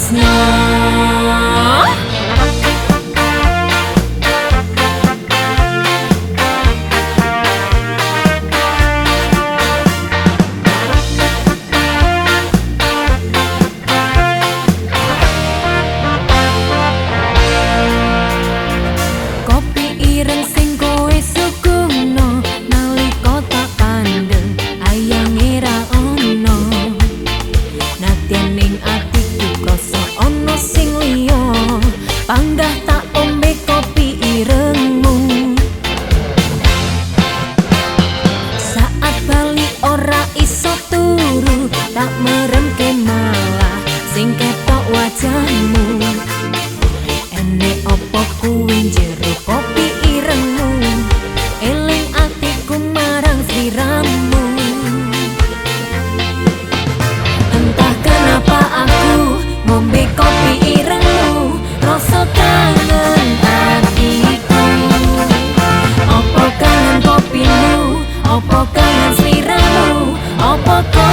Aku Copa.